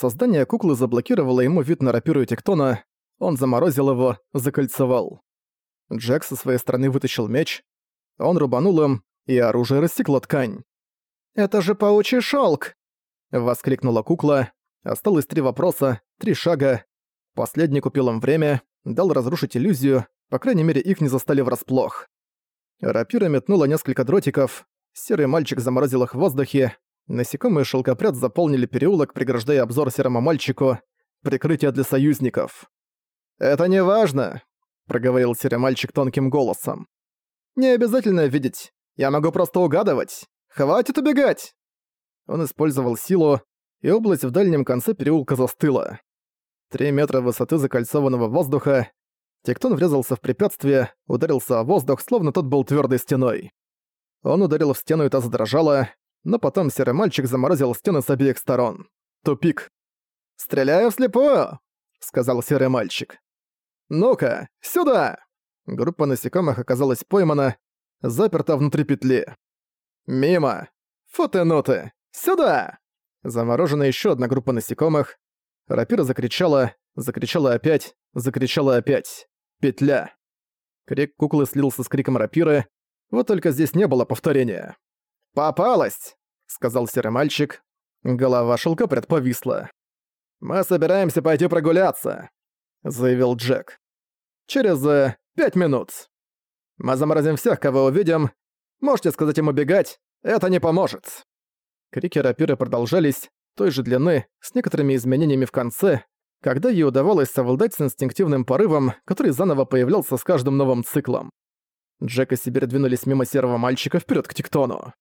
Создание куклы заблокировало ему вид на рапиру и тектона, он заморозил его, закольцевал. Джек со своей стороны вытащил меч, он рубанул им, и оружие рассекло ткань. «Это же паучий шелк! воскликнула кукла. Осталось три вопроса, три шага. Последний купил им время, дал разрушить иллюзию, по крайней мере, их не застали врасплох. Рапира метнула несколько дротиков, серый мальчик заморозил их в воздухе, насекомые шелкопряд заполнили переулок, преграждая обзор серому мальчику, прикрытие для союзников. «Это не важно», — проговорил серый мальчик тонким голосом. «Не обязательно видеть, я могу просто угадывать. Хватит убегать!» Он использовал силу, и область в дальнем конце переулка застыла. Три метра высоты закольцованного воздуха, Тектон врезался в препятствие, ударился о воздух, словно тот был твердой стеной. Он ударил в стену, и та задрожала, но потом серый мальчик заморозил стены с обеих сторон. Тупик. «Стреляю вслепую!» — сказал серый мальчик. «Ну-ка, сюда!» Группа насекомых оказалась поймана, заперта внутри петли. «Мимо! Фотоноты! Сюда!» Заморожена еще одна группа насекомых. Рапира закричала, закричала опять, закричала опять. Петля. Крик куклы слился с криком рапиры, вот только здесь не было повторения. «Попалась!» — сказал серый мальчик. Голова шелкопряд повисла. «Мы собираемся пойти прогуляться», — заявил Джек. «Через э, пять минут. Мы заморозим всех, кого увидим. Можете сказать им убегать, это не поможет». Крики рапиры продолжались, той же длины, с некоторыми изменениями в конце, когда ей удавалось совладать с инстинктивным порывом, который заново появлялся с каждым новым циклом. Джек и Сибирь двинулись мимо серого мальчика вперед к Тектону.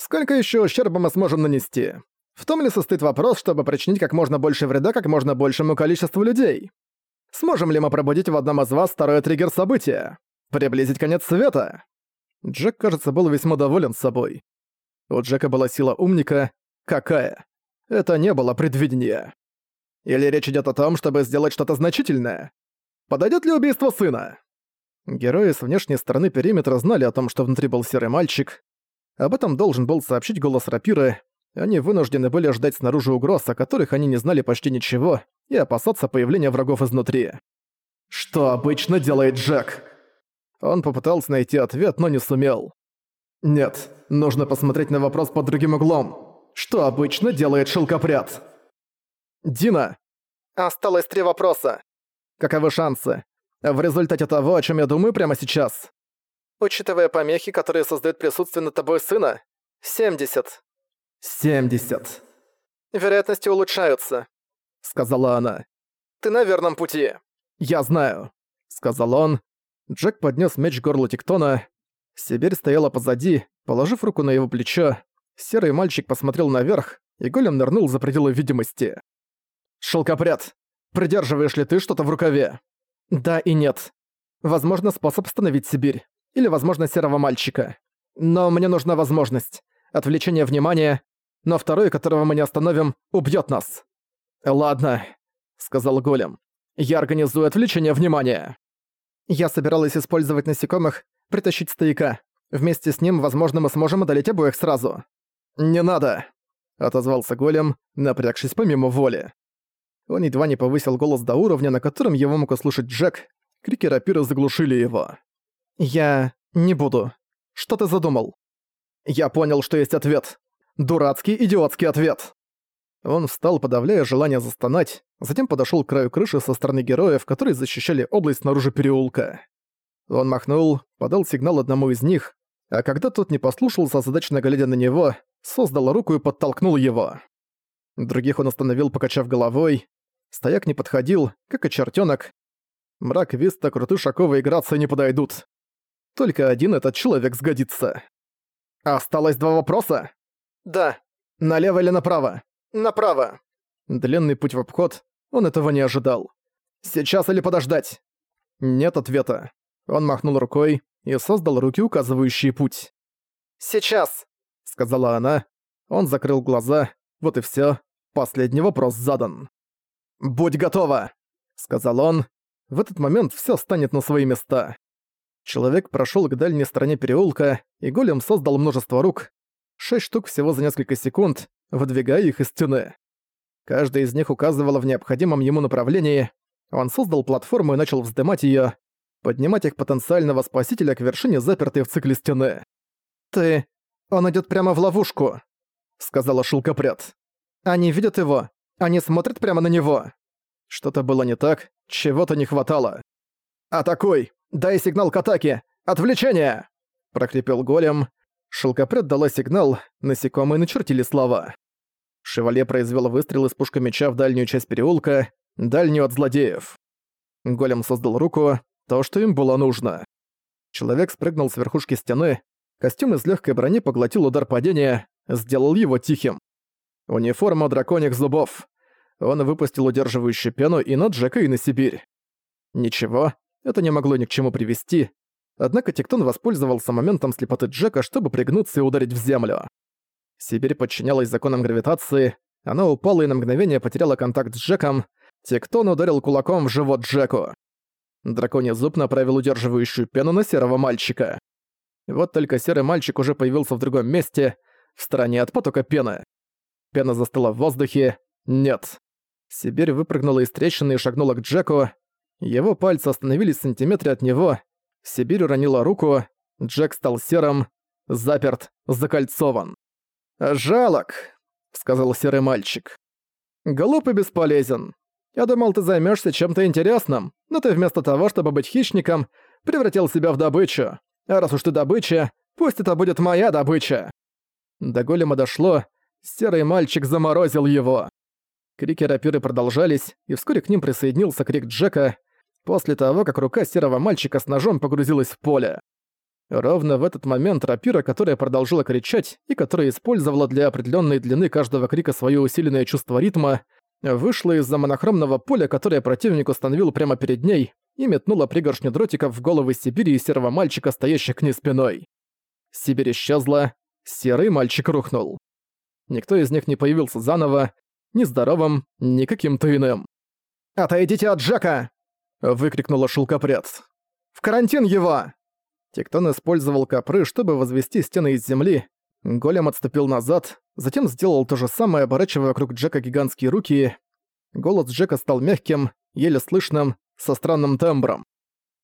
«Сколько еще ущерба мы сможем нанести? В том ли состоит вопрос, чтобы причинить как можно больше вреда как можно большему количеству людей? Сможем ли мы пробудить в одном из вас второй триггер события? Приблизить конец света?» Джек, кажется, был весьма доволен собой. У Джека была сила умника. Какая? Это не было предвидения. Или речь идет о том, чтобы сделать что-то значительное? Подойдет ли убийство сына? Герои с внешней стороны периметра знали о том, что внутри был серый мальчик. Об этом должен был сообщить голос рапиры. Они вынуждены были ждать снаружи угроз, о которых они не знали почти ничего, и опасаться появления врагов изнутри. «Что обычно делает Джек?» Он попытался найти ответ, но не сумел. «Нет, нужно посмотреть на вопрос под другим углом. Что обычно делает шелкопряд?» «Дина!» «Осталось три вопроса. Каковы шансы? В результате того, о чем я думаю прямо сейчас?» «Учитывая помехи, которые создают присутствие над тобой сына, 70. 70. Вероятности улучшаются», — сказала она. «Ты на верном пути». «Я знаю», — сказал он. Джек поднес меч к горлу Тектона. Сибирь стояла позади, положив руку на его плечо. Серый мальчик посмотрел наверх, и голем нырнул за пределы видимости. «Шелкопряд, придерживаешь ли ты что-то в рукаве?» «Да и нет. Возможно, способ остановить Сибирь. Или, возможно, серого мальчика. Но мне нужна возможность. Отвлечение внимания. Но второй, которого мы не остановим, убьет нас». «Ладно», — сказал Голем. «Я организую отвлечение внимания». Я собиралась использовать насекомых, притащить стояка. Вместе с ним, возможно, мы сможем одолеть обоих сразу. «Не надо», — отозвался Голем, напрягшись помимо воли. Он едва не повысил голос до уровня, на котором его мог услышать Джек. Крики рапира заглушили его. «Я... не буду. Что ты задумал?» «Я понял, что есть ответ. Дурацкий, идиотский ответ!» Он встал, подавляя желание застонать, затем подошёл к краю крыши со стороны героев, которые защищали область снаружи переулка. Он махнул, подал сигнал одному из них, а когда тот не послушался, задачно глядя на него, создал руку и подтолкнул его. Других он остановил, покачав головой, Стояк не подходил, как и чертёнок. Мрак, Виста, Крутышакова и Грация не подойдут. Только один этот человек сгодится. Осталось два вопроса? Да. Налево или направо? Направо. Длинный путь в обход. Он этого не ожидал. Сейчас или подождать? Нет ответа. Он махнул рукой и создал руки, указывающие путь. «Сейчас», — сказала она. Он закрыл глаза. Вот и всё. Последний вопрос задан. «Будь готова!» — сказал он. В этот момент все станет на свои места. Человек прошел к дальней стороне переулка, и голем создал множество рук, шесть штук всего за несколько секунд, выдвигая их из стены. Каждая из них указывала в необходимом ему направлении. Он создал платформу и начал вздымать её, поднимать их потенциального спасителя к вершине запертой в цикле стены. «Ты... Он идёт прямо в ловушку», — сказала шелкопряд. «Они видят его. Они смотрят прямо на него». Что-то было не так, чего-то не хватало. «Атакуй! Дай сигнал к атаке! Отвлечение!» — прокрепел голем. Шелкопряд дала сигнал, насекомые начертили слова. Шевале произвел выстрел из пушка меча в дальнюю часть переулка, дальнюю от злодеев. Голем создал руку, то, что им было нужно. Человек спрыгнул с верхушки стены, костюм из легкой брони поглотил удар падения, сделал его тихим. Униформа драконьих зубов. Он выпустил удерживающую пену и на Джека, и на Сибирь. Ничего, это не могло ни к чему привести, однако Тектон воспользовался моментом слепоты Джека, чтобы пригнуться и ударить в землю. Сибирь подчинялась законам гравитации, она упала и на мгновение потеряла контакт с Джеком, Тектон ударил кулаком в живот Джеку. Драконий зуб направил удерживающую пену на серого мальчика. Вот только серый мальчик уже появился в другом месте, в стороне от потока пены. Пена застыла в воздухе. Нет. Сибирь выпрыгнула из трещины и шагнула к Джеку. Его пальцы остановились в сантиметре от него. Сибирь уронила руку. Джек стал серым, заперт, закольцован. «Жалок», — сказал серый мальчик. «Глуп и бесполезен. Я думал, ты займешься чем-то интересным, но ты вместо того, чтобы быть хищником, превратил себя в добычу. А раз уж ты добыча, пусть это будет моя добыча». До голема дошло, серый мальчик заморозил его. Крики рапиры продолжались, и вскоре к ним присоединился крик Джека, после того, как рука серого мальчика с ножом погрузилась в поле. Ровно в этот момент рапира, которая продолжила кричать и которая использовала для определенной длины каждого крика свое усиленное чувство ритма, вышла из-за монохромного поля, которое противник установил прямо перед ней, и метнула пригоршню дротиков в головы Сибири и серого мальчика, стоящих к ней спиной. Сибирь исчезла, серый мальчик рухнул. Никто из них не появился заново, ни здоровым, ни каким-то иным. «Отойдите от Джека!» — выкрикнула шелкопряд. «В карантин его!» Тектон использовал копры, чтобы возвести стены из земли. Голем отступил назад, затем сделал то же самое, оборачивая вокруг Джека гигантские руки. Голос Джека стал мягким, еле слышным, со странным тембром.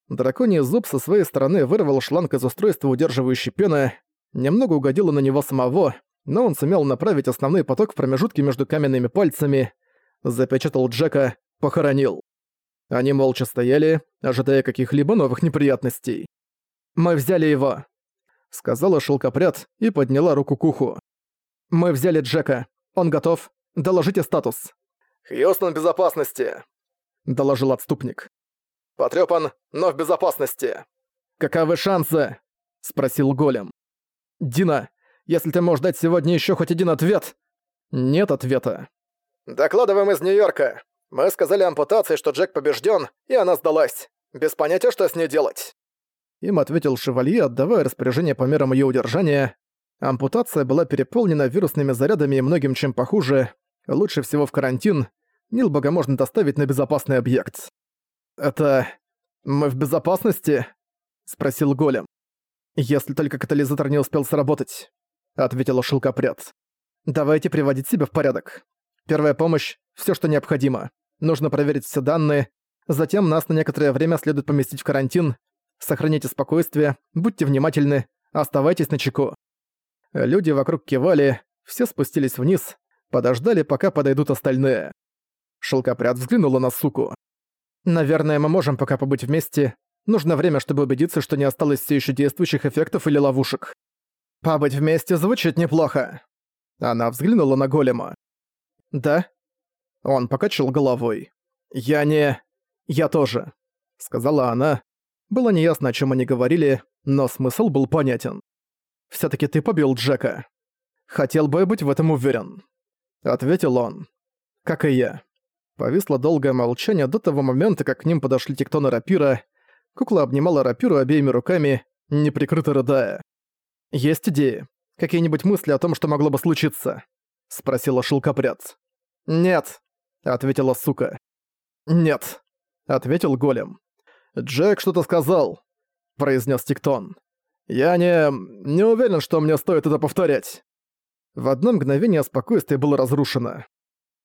Драконий зуб со своей стороны вырвал шланг из устройства, удерживающей пены, немного угодило на него самого, но он сумел направить основной поток в промежутке между каменными пальцами, запечатал Джека, похоронил. Они молча стояли, ожидая каких-либо новых неприятностей. «Мы взяли его», — сказала шелкопряд и подняла руку к уху. «Мы взяли Джека. Он готов. Доложите статус». «Хьюстон безопасности», — доложил отступник. «Потрёпан, но в безопасности». «Каковы шансы?» — спросил голем. «Дина, если ты можешь дать сегодня ещё хоть один ответ...» «Нет ответа». «Докладываем из Нью-Йорка. Мы сказали ампутации, что Джек побеждён, и она сдалась. Без понятия, что с ней делать». Им ответил Шевалье, отдавая распоряжение по мерам ее удержания. Ампутация была переполнена вирусными зарядами и многим чем похуже. Лучше всего в карантин. Нилбога можно доставить на безопасный объект. «Это... мы в безопасности?» — спросил Голем. «Если только катализатор не успел сработать», — ответила шелкопряд. «Давайте приводить себя в порядок. Первая помощь — все, что необходимо. Нужно проверить все данные. Затем нас на некоторое время следует поместить в карантин, Сохраняйте спокойствие, будьте внимательны, оставайтесь на чеку. Люди вокруг кивали, все спустились вниз, подождали, пока подойдут остальные. Шелкопряд взглянула на суку. «Наверное, мы можем пока побыть вместе. Нужно время, чтобы убедиться, что не осталось все еще действующих эффектов или ловушек. Побыть вместе звучит неплохо». Она взглянула на голема. «Да?» Он покачал головой. «Я не... Я тоже», — сказала она, было неясно, о чем они говорили, но смысл был понятен. все таки ты побил Джека». «Хотел бы быть в этом уверен», — ответил он. «Как и я». Повисло долгое молчание до того момента, как к ним подошли Тектон и Рапира. Кукла обнимала Рапиру обеими руками, неприкрыто рыдая. «Есть идеи? Какие-нибудь мысли о том, что могло бы случиться?» — спросила шелкопряд. «Нет», — ответила сука. «Нет», — ответил голем. «Джек что-то сказал», — произнес Тиктон. «Я не... не уверен, что мне стоит это повторять». В одно мгновение спокойствие было разрушено.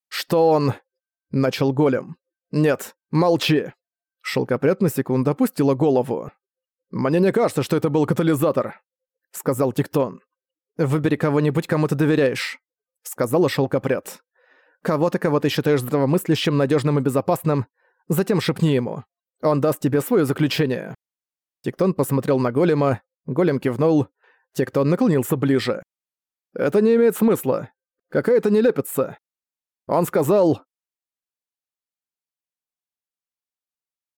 что он...» — начал голем. «Нет, молчи». Шелкопряд на секунду опустила голову. «Мне не кажется, что это был катализатор», — сказал Тиктон. «Выбери кого-нибудь, кому ты доверяешь», — сказала Шелкопряд. «Кого-то, кого ты считаешь здравомыслящим, надежным и безопасным, затем шепни ему. Он даст тебе свое заключение». Тиктон посмотрел на голема, голем кивнул, Тиктон наклонился ближе. «Это не имеет смысла. Какая-то нелепица. Он сказал,